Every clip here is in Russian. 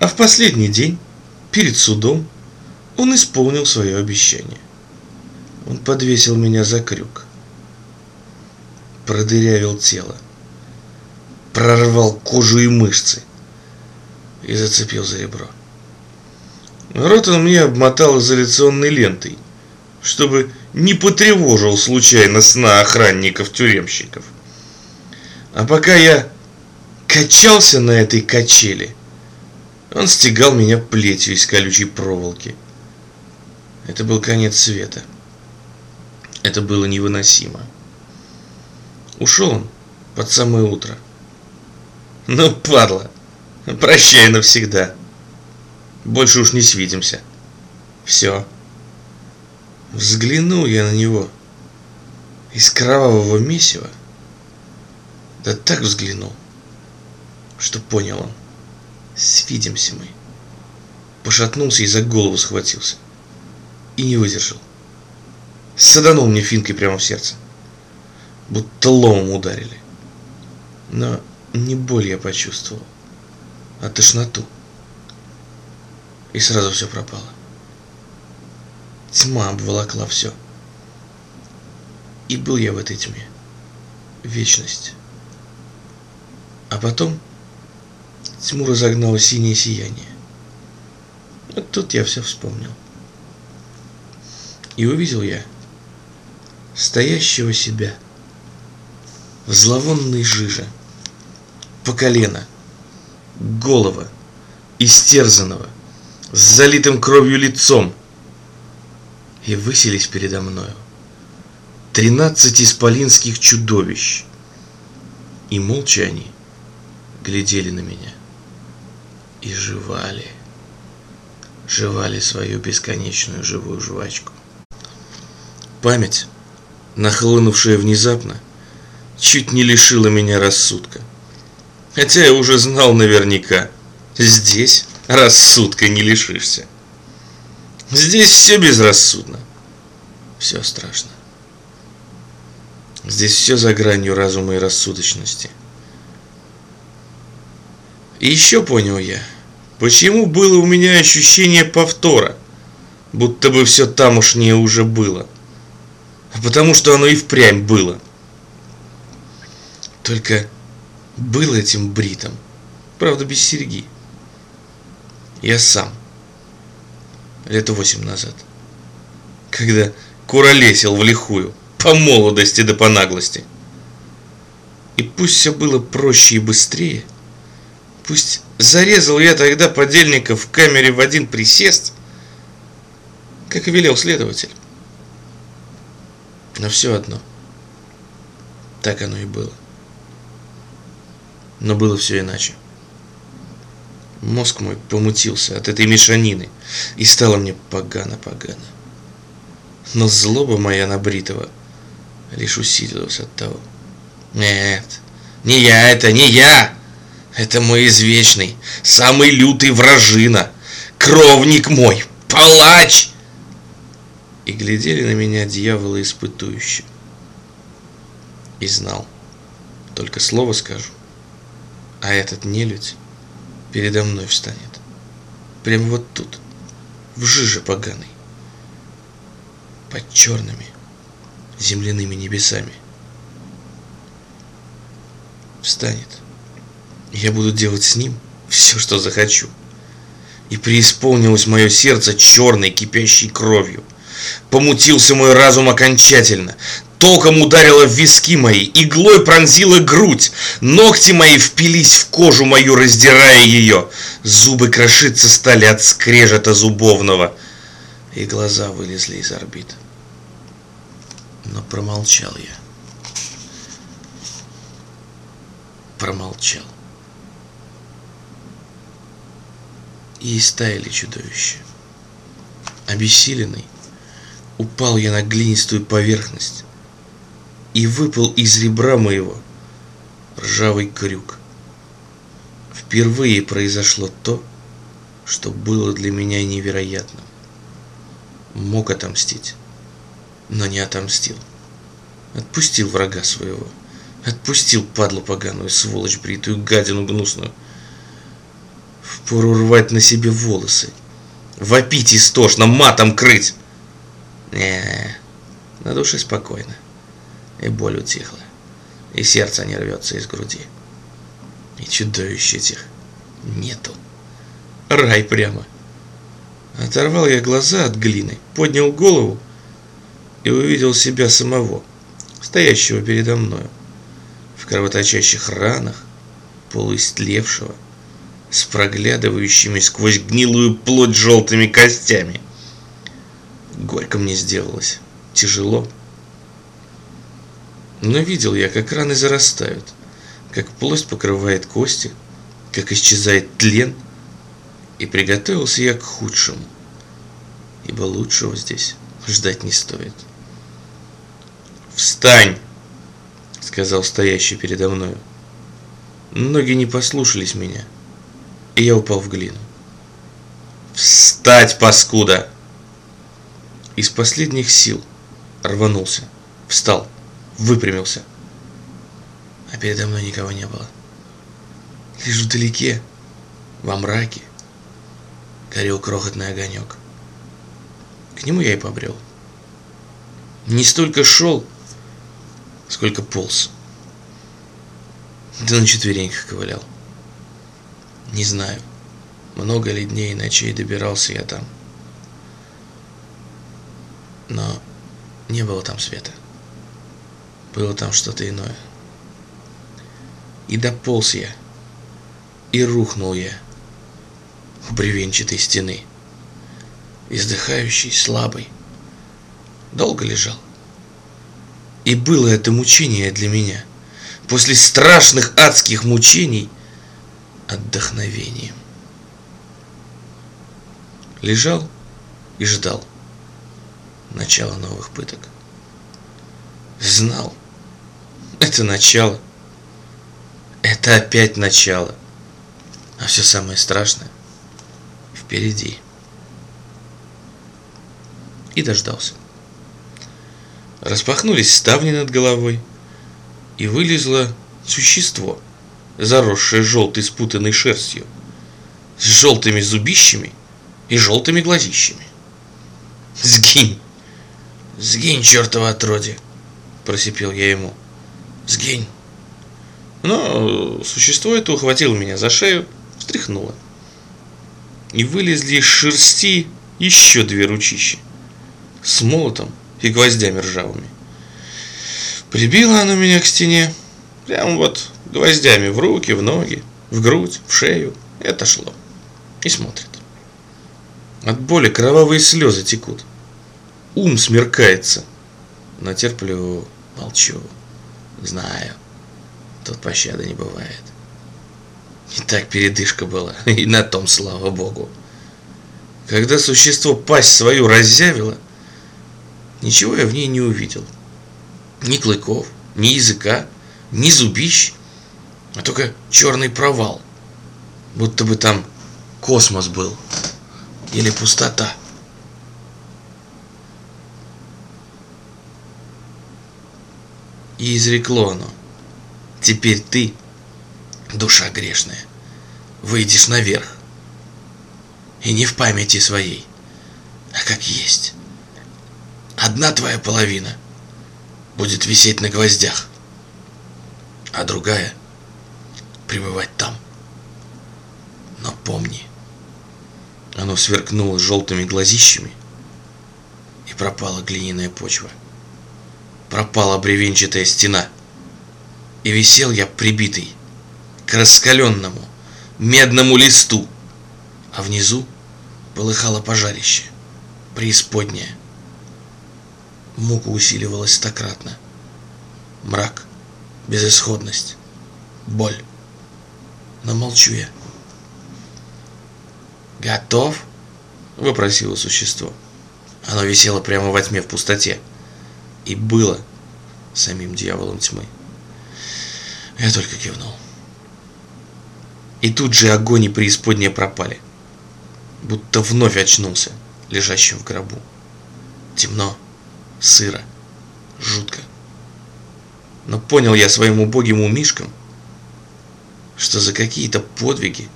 А в последний день, перед судом, он исполнил свое обещание. Он подвесил меня за крюк, продырявил тело, прорвал кожу и мышцы и зацепил за ребро. Рот он мне обмотал изоляционной лентой, чтобы не потревожил случайно сна охранников-тюремщиков. А пока я качался на этой качели, он стегал меня плетью из колючей проволоки. Это был конец света. Это было невыносимо. Ушел он под самое утро. Ну, падла, прощай навсегда. Больше уж не свидимся. Все. Взглянул я на него из кровавого месива. Да так взглянул, что понял он. Свидимся мы. Пошатнулся и за голову схватился. И не выдержал. Саданул мне финкой прямо в сердце. Будто ломом ударили. Но не боль я почувствовал, а тошноту. И сразу все пропало. Тьма обволокла все. И был я в этой тьме. Вечность. А потом тьму разогнало синее сияние. Вот тут я все вспомнил. И увидел я стоящего себя в зловонной жиже, по колено, голова, истерзанного, с залитым кровью лицом, и выселись передо мною тринадцать исполинских чудовищ, и молча они глядели на меня и жевали, жевали свою бесконечную живую жвачку. Память, нахлынувшая внезапно, чуть не лишила меня рассудка. Хотя я уже знал наверняка, здесь рассудка не лишишься. Здесь все безрассудно, все страшно. Здесь все за гранью разума и рассудочности. И еще понял я, почему было у меня ощущение повтора, будто бы все тамошнее уже было. Потому что оно и впрямь было. Только был этим бритом, правда без серьги. Я сам, лет восемь назад, когда куролесил в лихую, по молодости да по наглости. И пусть все было проще и быстрее, пусть зарезал я тогда подельника в камере в один присест, как и велел следователь. Но все одно, так оно и было. Но было все иначе. Мозг мой помутился от этой мешанины, и стало мне погано-погано. Но злоба моя на Бритова лишь усилилась от того. Нет, не я это, не я! Это мой извечный, самый лютый вражина, кровник мой, палач! И глядели на меня дьяволы испытующие. И знал, только слово скажу, а этот нелюдь передо мной встанет. Прямо вот тут, в жиже поганой, под черными земляными небесами. Встанет. Я буду делать с ним все, что захочу. И преисполнилось мое сердце черной кипящей кровью. Помутился мой разум окончательно. Током ударило в виски мои, иглой пронзила грудь, ногти мои впились в кожу мою, раздирая ее. Зубы крошиться стали от скрежета зубовного, и глаза вылезли из орбит. Но промолчал я. Промолчал. И истаяли чудовища. Обессиленный, упал я на глинистую поверхность и выпал из ребра моего ржавый крюк. Впервые произошло то, что было для меня невероятным. Мог отомстить, но не отомстил. Отпустил врага своего. Отпустил падлу поганую, сволочь бритую, гадину гнусную. Впору рвать на себе волосы. Вопить истошно, матом крыть. Не, на душе спокойно. И боль утихла. И сердце не рвется из груди. И чудовищ этих нету. Рай прямо. Оторвал я глаза от глины, поднял голову и увидел себя самого, стоящего передо мною, в кровоточащих ранах, полуистлевшего, с проглядывающими сквозь гнилую плоть желтыми костями. Горько мне сделалось, тяжело. Но видел я, как раны зарастают, как плоть покрывает кости, как исчезает тлен, и приготовился я к худшему, ибо лучшего здесь ждать не стоит. «Встань!» — сказал стоящий передо мною. Ноги не послушались меня, и я упал в глину. «Встать, паскуда!» Из последних сил рванулся, встал, выпрямился. А передо мной никого не было. Лишь вдалеке, во мраке, горел крохотный огонек. К нему я и побрел. Не столько шел, сколько полз. Да на четвереньках ковылял. Не знаю, много ли дней и ночей добирался я там. Но не было там света. Было там что-то иное. И дополз я, и рухнул я у бревенчатой стены. Издыхающий, слабый. Долго лежал. И было это мучение для меня. После страшных адских мучений отдохновением. Лежал и ждал начала новых пыток. Знал. Это начало. Это опять начало. А все самое страшное впереди. И дождался. Распахнулись ставни над головой, и вылезло существо, заросшее желтой спутанной шерстью, с желтыми зубищами и желтыми глазищами. «Сгинь! Сгинь, чертова отродье!» – просипел я ему. «Сгинь!» Но существо это ухватило меня за шею, встряхнуло. И вылезли из шерсти еще две ручища с молотом и гвоздями ржавыми. Прибило оно меня к стене, прямо вот гвоздями в руки, в ноги, в грудь, в шею, и отошло. И смотрит. От боли кровавые слезы текут. Ум смеркается. Но терплю, молчу. Знаю, тут пощады не бывает. И так передышка была, и на том слава богу. Когда существо пасть свою разъявило, ничего я в ней не увидел. Ни клыков, ни языка, ни зубищ, а только черный провал. Будто бы там космос был или пустота. И изрекло оно. Теперь ты, душа грешная, выйдешь наверх. И не в памяти своей, а как есть. Одна твоя половина будет висеть на гвоздях, а другая пребывать там. Но помни, оно сверкнуло желтыми глазищами, и пропала глиняная почва. Пропала бревенчатая стена, и висел я прибитый к раскаленному медному листу, а внизу полыхало пожарище, преисподнее. Мука усиливалась стократно. Мрак, безысходность, боль. Но молчу я. «Готов?» – выпросило существо. Оно висело прямо во тьме в пустоте. И было самим дьяволом тьмы. Я только кивнул. И тут же огонь и преисподняя пропали. Будто вновь очнулся, лежащим в гробу. Темно, сыро, жутко. Но понял я своим убогим умишкам, что за какие-то подвиги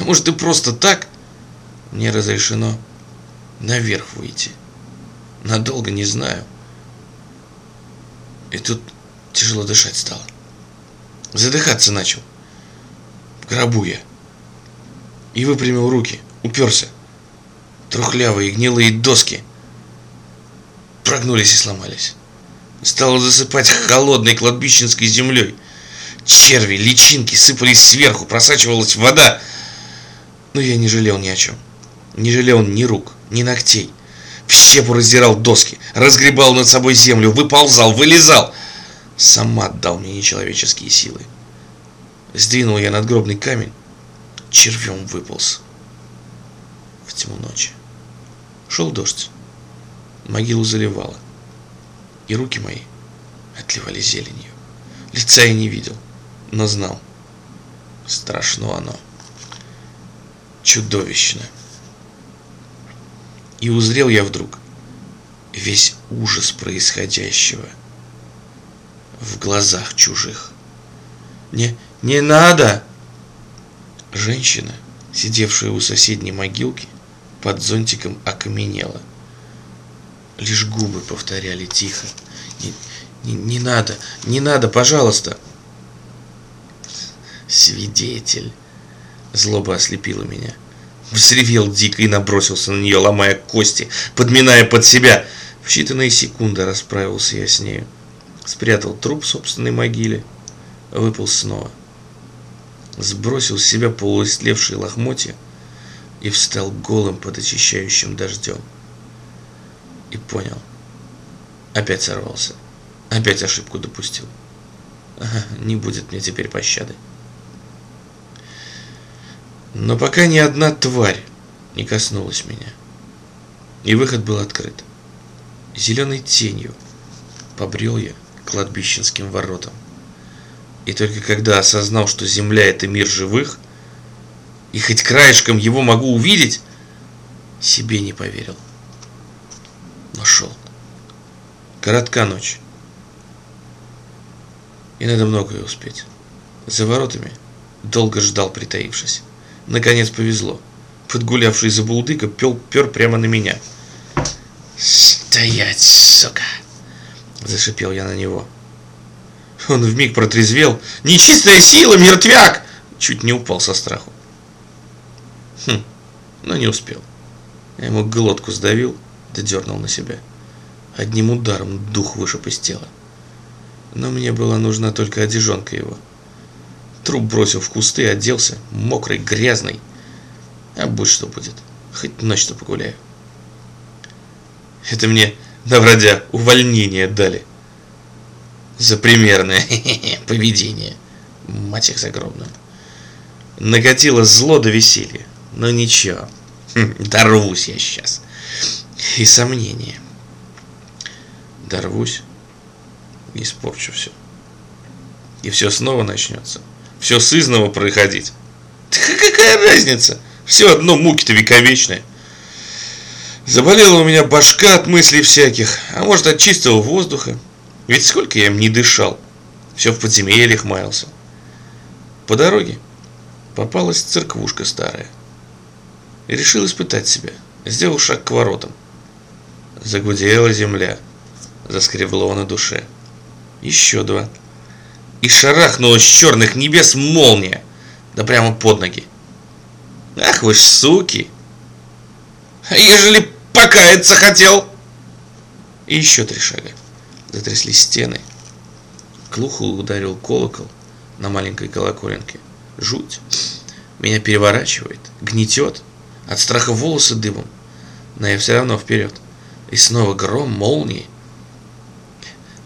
может и просто так? Мне разрешено наверх выйти. Надолго не знаю. И тут тяжело дышать стало. Задыхаться начал. В гробу я. И выпрямил руки, уперся. Трухлявые гнилые доски прогнулись и сломались. Стало засыпать холодной кладбищенской землей. Черви, личинки сыпались сверху, просачивалась вода. Но я не жалел ни о чем. Не жалел ни рук, ни ногтей. В щепу раздирал доски, разгребал над собой землю, выползал, вылезал. Сам отдал мне нечеловеческие силы. Сдвинул я надгробный камень, червем выполз. В тьму ночи. Шел дождь. Могилу заливало. И руки мои отливали зеленью. Лица я не видел, но знал. Страшно оно. Чудовищно. И узрел я вдруг весь ужас происходящего в глазах чужих. Не, не надо! Женщина, сидевшая у соседней могилки, под зонтиком окаменела. Лишь губы повторяли тихо. Не, не, не надо, не надо, пожалуйста. Свидетель. Злоба ослепила меня. Взревел дико и набросился на нее, ломая кости, подминая под себя. В считанные секунды расправился я с нею. Спрятал труп в собственной могиле, выпал снова. Сбросил с себя полуистлевшие лохмотья и встал голым под очищающим дождем. И понял. Опять сорвался. Опять ошибку допустил. Ага, не будет мне теперь пощады. Но пока ни одна тварь не коснулась меня. И выход был открыт. Зеленой тенью побрел я кладбищенским воротам. И только когда осознал, что земля — это мир живых, и хоть краешком его могу увидеть, себе не поверил. Но шел. Коротка ночь. И надо многое успеть. За воротами долго ждал, притаившись. Наконец повезло. Подгулявший за булдыка пел, пер прямо на меня. «Стоять, сука!» Зашипел я на него. Он вмиг протрезвел. «Нечистая сила, мертвяк!» Чуть не упал со страху. Хм, но не успел. Я ему глотку сдавил, да дернул на себя. Одним ударом дух вышиб из тела. Но мне была нужна только одежонка его. Труп бросил в кусты, оделся, мокрый, грязный. А будь что будет, хоть ночь-то погуляю. Это мне на вроде увольнение дали. За примерное поведение. Мать их загробную. Накатило зло до веселья. Но ничего, хм, дорвусь я сейчас. И сомнения. Дорвусь испорчу все. И все снова начнется все сызново проходить. Какая разница? Все одно муки-то вековечные. Заболела у меня башка от мыслей всяких, а может от чистого воздуха. Ведь сколько я им не дышал. Все в подземельях маялся. По дороге попалась церквушка старая. И решил испытать себя. Сделал шаг к воротам. Загудела земля. Заскребло на душе. Еще два и шарахнула с черных небес молния, да прямо под ноги. Ах вы ж суки! А ежели покаяться хотел? И еще три шага. Затряслись стены. Глухо ударил колокол на маленькой колоколенке. Жуть. Меня переворачивает, гнетет. От страха волосы дымом. Но я все равно вперед. И снова гром, молнии.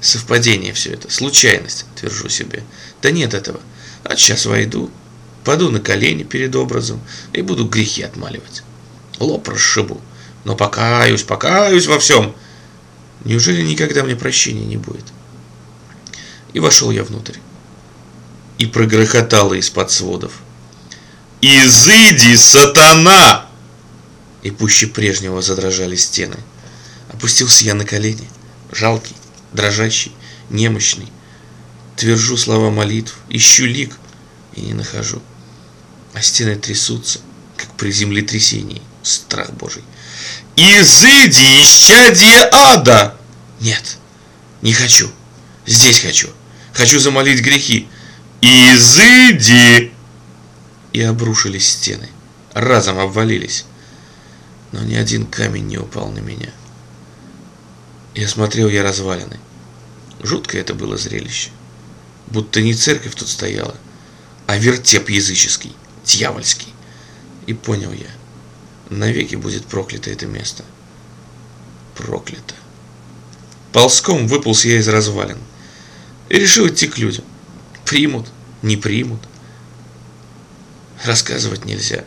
Совпадение все это, случайность, твержу себе. Да нет этого. А сейчас войду, паду на колени перед образом и буду грехи отмаливать. Лоб расшибу. Но покаюсь, покаюсь во всем. Неужели никогда мне прощения не будет? И вошел я внутрь. И прогрохотало из-под сводов. «Изыди, сатана!» И пуще прежнего задрожали стены. Опустился я на колени, жалкий, дрожащий, немощный. Твержу слова молитв, ищу лик и не нахожу. а стены трясутся, как при землетрясении. Страх Божий. «Изыди, исчадие ада!» «Нет, не хочу. Здесь хочу. Хочу замолить грехи. Изыди!» И обрушились стены. Разом обвалились. Но ни один камень не упал на меня. Я смотрел, я развалины. Жуткое это было зрелище. Будто не церковь тут стояла, а вертеп языческий, дьявольский. И понял я, навеки будет проклято это место. Проклято. Ползком выполз я из развалин и решил идти к людям. Примут, не примут. Рассказывать нельзя.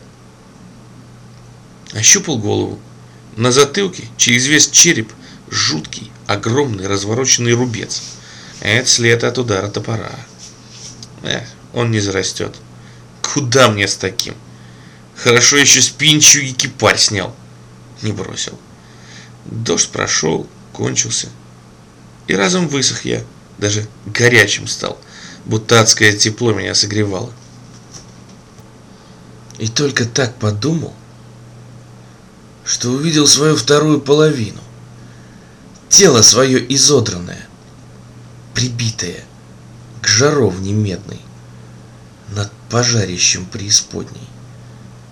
Ощупал голову. На затылке, через весь череп, жуткий, огромный развороченный рубец. Это след от удара топора. Эх, он не зарастет. Куда мне с таким? Хорошо еще спинчу и кипарь снял. Не бросил. Дождь прошел, кончился. И разом высох я, даже горячим стал, будто адское тепло меня согревало. И только так подумал, что увидел свою вторую половину. Тело свое изодранное, прибитое к жаровне медной над пожарищем преисподней.